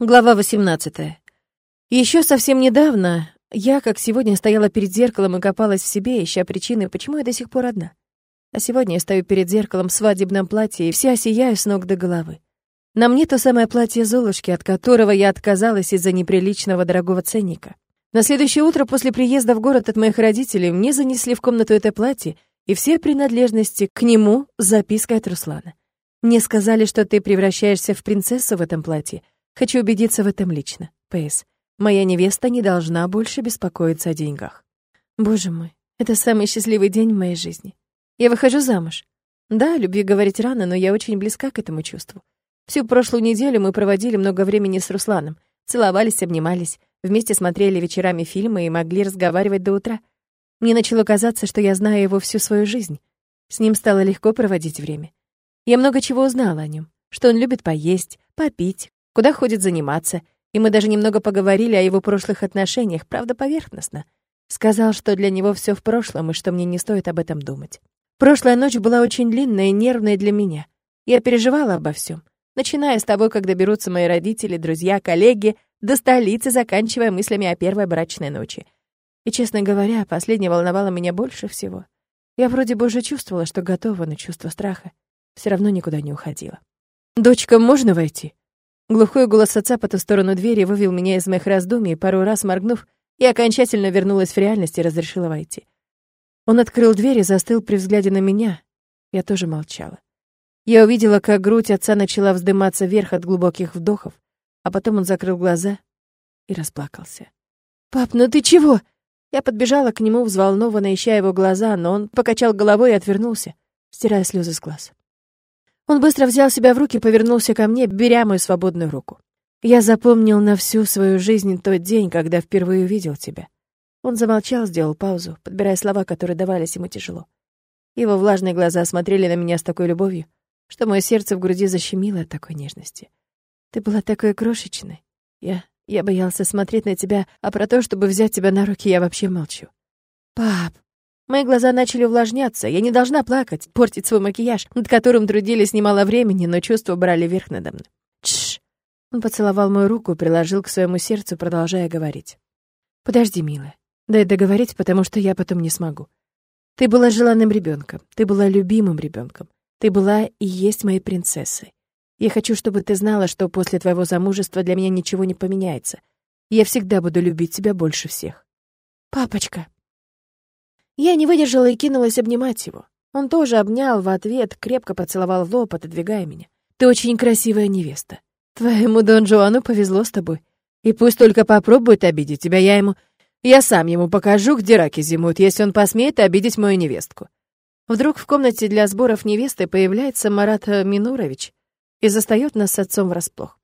Глава 18. Еще совсем недавно я, как сегодня, стояла перед зеркалом и копалась в себе, ища причины, почему я до сих пор одна. А сегодня я стою перед зеркалом в свадебном платье и вся сияю с ног до головы. На мне то самое платье Золушки, от которого я отказалась из-за неприличного дорогого ценника. На следующее утро после приезда в город от моих родителей мне занесли в комнату это платье и все принадлежности к нему с запиской от Руслана. Мне сказали, что ты превращаешься в принцессу в этом платье — Хочу убедиться в этом лично. П.С. Моя невеста не должна больше беспокоиться о деньгах. Боже мой, это самый счастливый день в моей жизни. Я выхожу замуж. Да, любви говорить рано, но я очень близка к этому чувству. Всю прошлую неделю мы проводили много времени с Русланом. Целовались, обнимались, вместе смотрели вечерами фильмы и могли разговаривать до утра. Мне начало казаться, что я знаю его всю свою жизнь. С ним стало легко проводить время. Я много чего узнала о нем, что он любит поесть, попить, куда ходит заниматься, и мы даже немного поговорили о его прошлых отношениях, правда, поверхностно. Сказал, что для него все в прошлом и что мне не стоит об этом думать. Прошлая ночь была очень длинная и нервная для меня. Я переживала обо всем, начиная с того, как доберутся мои родители, друзья, коллеги, до столицы, заканчивая мыслями о первой брачной ночи. И, честно говоря, последнее волновало меня больше всего. Я вроде бы уже чувствовала, что готова, но чувство страха все равно никуда не уходило. «Дочка, можно войти?» Глухой голос отца по ту сторону двери вывел меня из моих раздумий, пару раз моргнув, и окончательно вернулась в реальность и разрешила войти. Он открыл дверь и застыл при взгляде на меня. Я тоже молчала. Я увидела, как грудь отца начала вздыматься вверх от глубоких вдохов, а потом он закрыл глаза и расплакался. «Пап, ну ты чего?» Я подбежала к нему, взволнованно ища его глаза, но он покачал головой и отвернулся, стирая слезы с глаз. Он быстро взял себя в руки, повернулся ко мне, беря мою свободную руку. Я запомнил на всю свою жизнь тот день, когда впервые увидел тебя. Он замолчал, сделал паузу, подбирая слова, которые давались ему тяжело. Его влажные глаза смотрели на меня с такой любовью, что мое сердце в груди защемило от такой нежности. Ты была такой крошечной. Я... я боялся смотреть на тебя, а про то, чтобы взять тебя на руки, я вообще молчу. Пап, Мои глаза начали увлажняться. Я не должна плакать, портить свой макияж, над которым трудились немало времени, но чувства брали верх надо мной. Тш. Он поцеловал мою руку приложил к своему сердцу, продолжая говорить. Подожди, милая. Дай договорить, потому что я потом не смогу. Ты была желанным ребенком, ты была любимым ребенком, ты была и есть моей принцессой. Я хочу, чтобы ты знала, что после твоего замужества для меня ничего не поменяется. Я всегда буду любить тебя больше всех. Папочка, я не выдержала и кинулась обнимать его. Он тоже обнял в ответ, крепко поцеловал в лоб, отодвигая меня. «Ты очень красивая невеста. Твоему Дон Жуану повезло с тобой. И пусть только попробует обидеть тебя, я ему... Я сам ему покажу, где раки зимуют, если он посмеет обидеть мою невестку». Вдруг в комнате для сборов невесты появляется Марат Минурович и застает нас с отцом врасплох.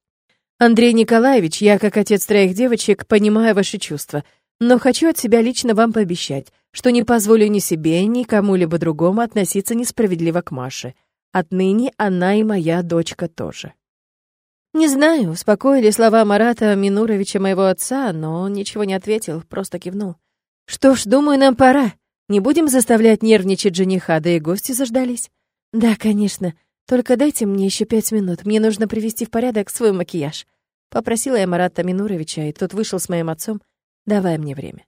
«Андрей Николаевич, я, как отец троих девочек, понимаю ваши чувства, но хочу от себя лично вам пообещать, что не позволю ни себе, ни кому-либо другому относиться несправедливо к Маше. Отныне она и моя дочка тоже. Не знаю, успокоили слова Марата Минуровича моего отца, но он ничего не ответил, просто кивнул. Что ж, думаю, нам пора. Не будем заставлять нервничать жениха, да и гости заждались. Да, конечно. Только дайте мне еще пять минут. Мне нужно привести в порядок свой макияж. Попросила я Марата Минуровича, и тот вышел с моим отцом, давая мне время.